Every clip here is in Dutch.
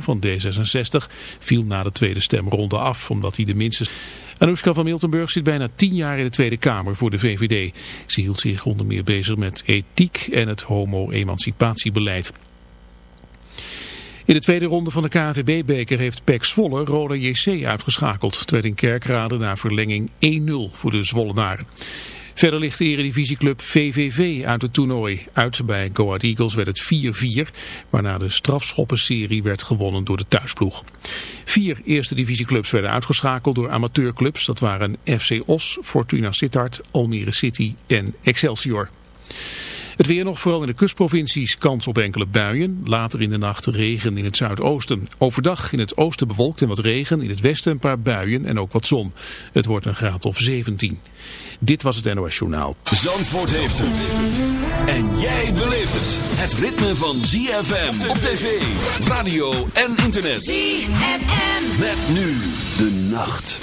Van D66 viel na de tweede stemronde af, omdat hij de minste... Anoushka van Miltenburg zit bijna tien jaar in de Tweede Kamer voor de VVD. Ze hield zich onder meer bezig met ethiek en het homo-emancipatiebeleid. In de tweede ronde van de KNVB-beker heeft PEC Zwolle Roda JC uitgeschakeld. Het werd in Kerkrade na verlenging 1-0 voor de Zwollenaren. Verder ligt de eredivisieclub VVV uit het toernooi. Uit bij Go Eagles werd het 4-4, waarna de strafschoppenserie werd gewonnen door de thuisploeg. Vier eerste divisieclubs werden uitgeschakeld door amateurclubs. Dat waren FC Os, Fortuna Sittard, Almere City en Excelsior. Het weer nog vooral in de kustprovincies kans op enkele buien. Later in de nacht regen in het zuidoosten. Overdag in het oosten bewolkt en wat regen. In het westen een paar buien en ook wat zon. Het wordt een graad of 17. Dit was het NOS Journaal. Zandvoort heeft het. En jij beleeft het. Het ritme van ZFM op tv, radio en internet. ZFM. Met nu de nacht.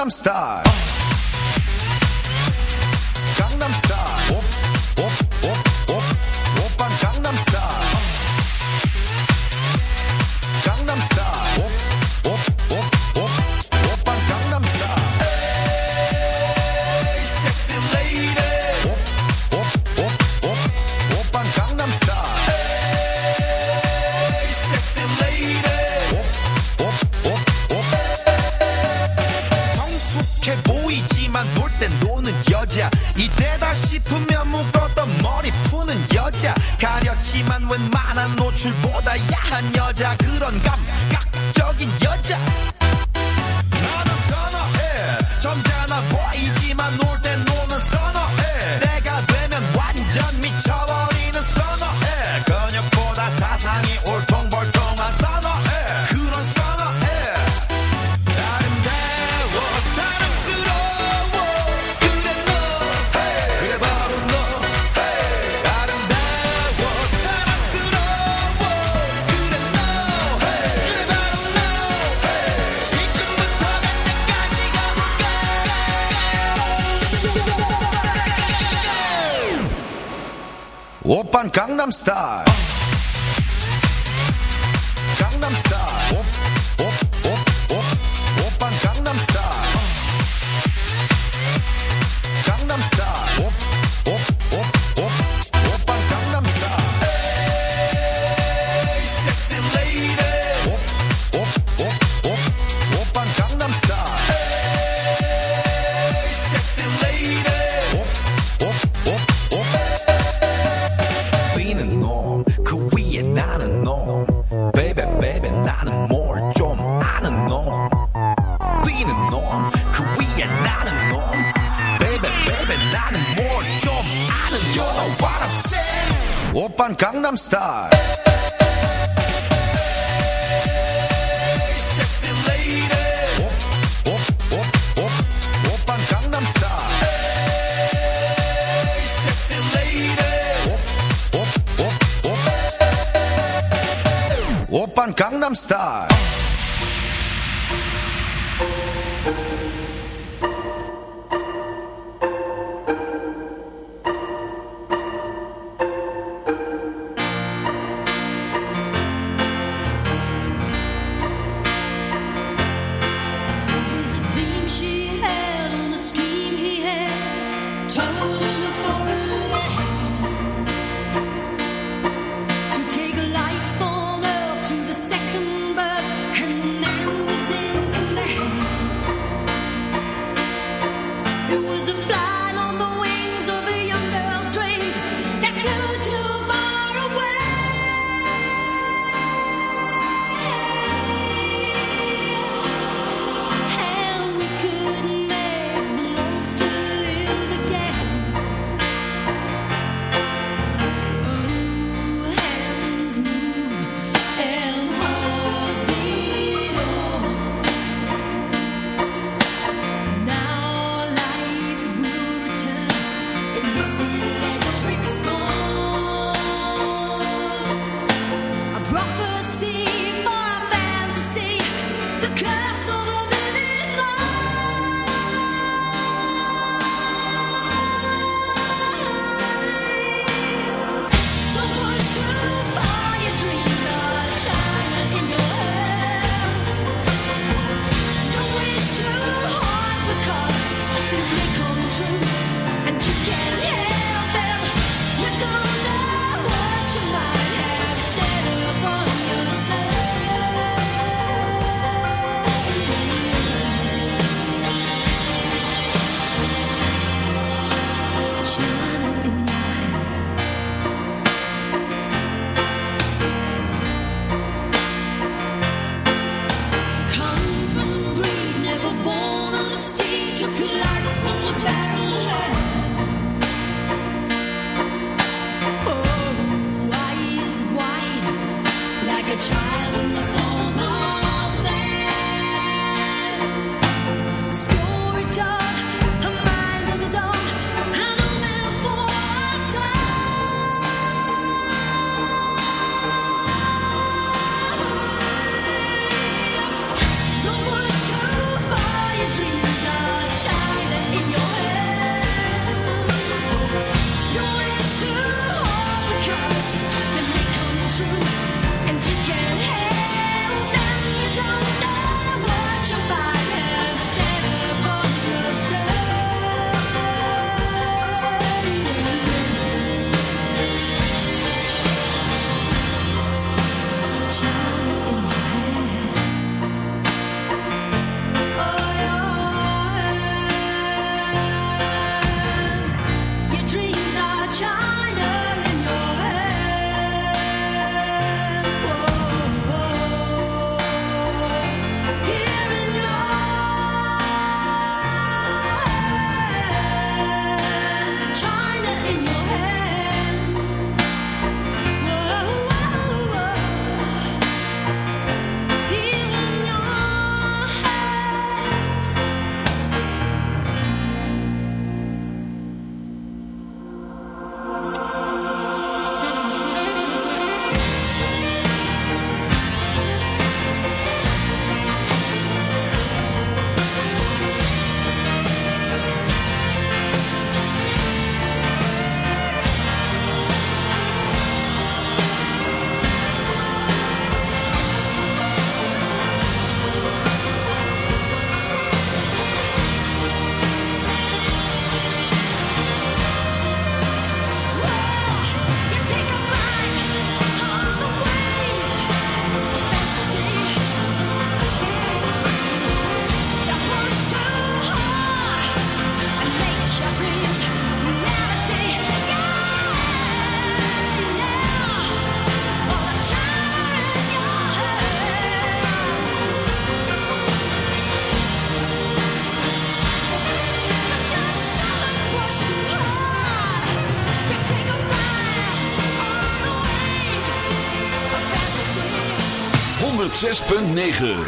I'm star.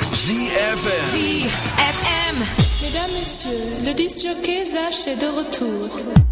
ZFM. ZFM. Mesdames, Messieurs, le disc jockey Zach est de retour.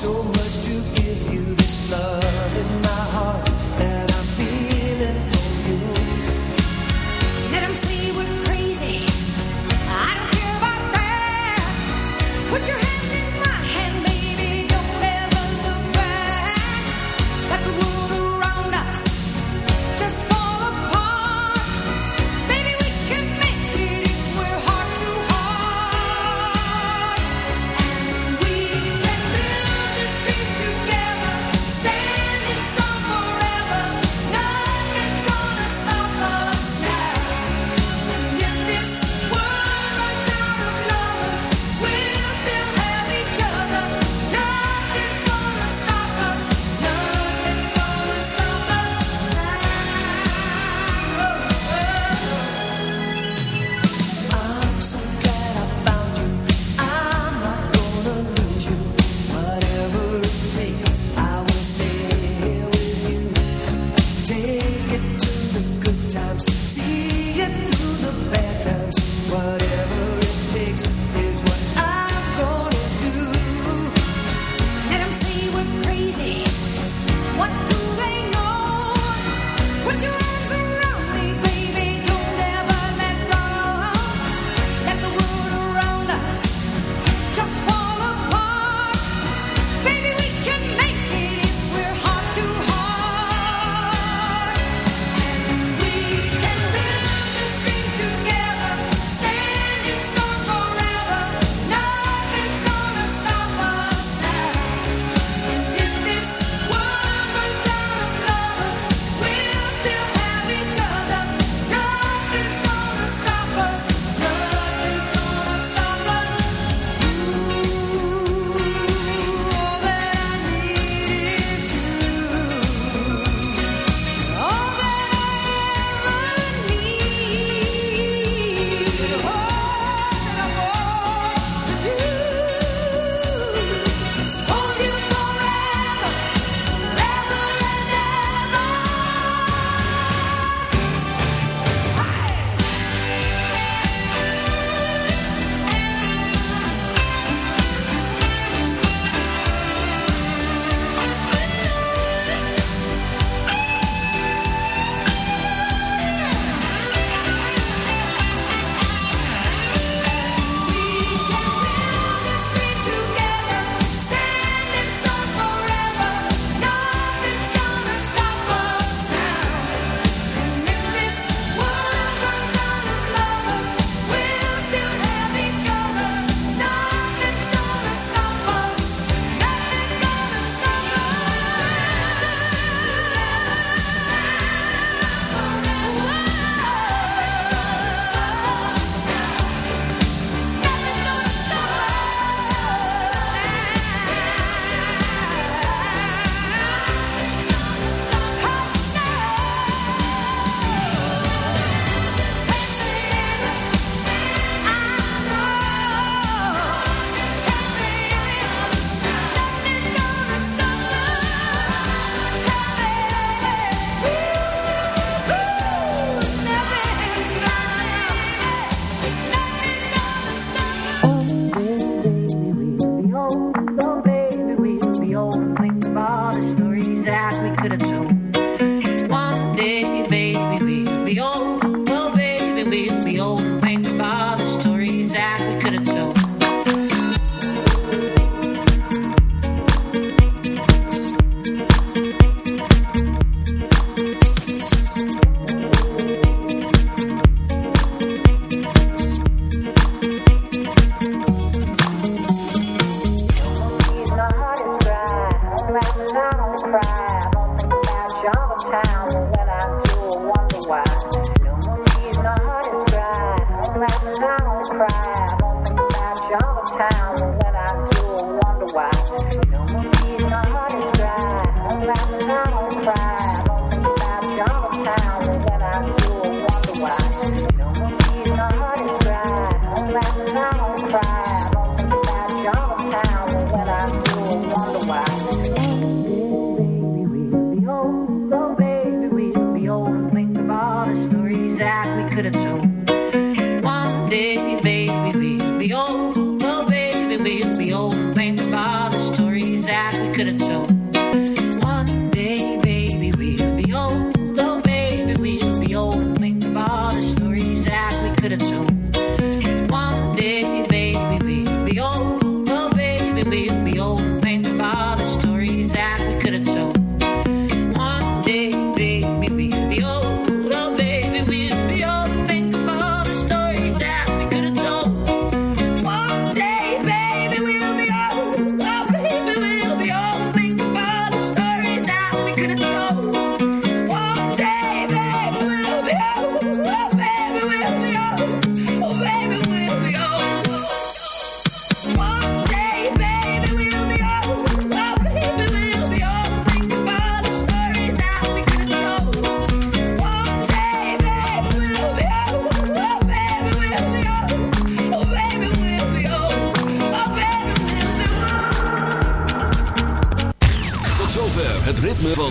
So much to give you this love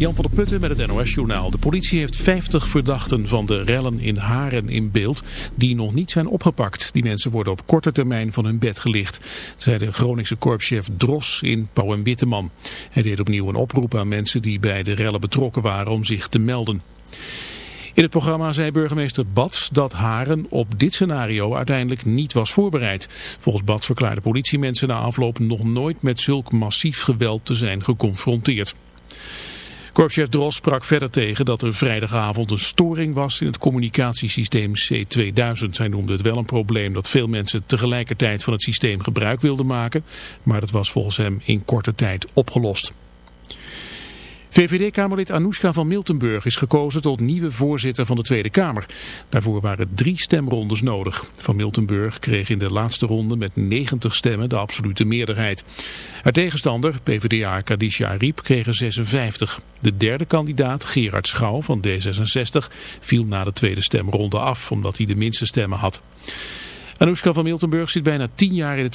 Jan van der Putten met het NOS-journaal. De politie heeft 50 verdachten van de rellen in Haren in beeld die nog niet zijn opgepakt. Die mensen worden op korte termijn van hun bed gelicht, zei de Groningse korpschef Dros in Pauw en Witteman. Hij deed opnieuw een oproep aan mensen die bij de rellen betrokken waren om zich te melden. In het programma zei burgemeester Bats dat Haren op dit scenario uiteindelijk niet was voorbereid. Volgens Bats verklaarden politiemensen na afloop nog nooit met zulk massief geweld te zijn geconfronteerd. Korpschef Dros sprak verder tegen dat er vrijdagavond een storing was in het communicatiesysteem C2000. Hij noemde het wel een probleem dat veel mensen tegelijkertijd van het systeem gebruik wilden maken, maar dat was volgens hem in korte tijd opgelost. VVD-Kamerlid Anoushka van Miltenburg is gekozen tot nieuwe voorzitter van de Tweede Kamer. Daarvoor waren drie stemrondes nodig. Van Miltenburg kreeg in de laatste ronde met 90 stemmen de absolute meerderheid. Haar tegenstander, PvdA Kadisha Ariep, kreeg er 56. De derde kandidaat, Gerard Schouw van D66, viel na de tweede stemronde af, omdat hij de minste stemmen had. Anoushka van Miltenburg zit bijna tien jaar in de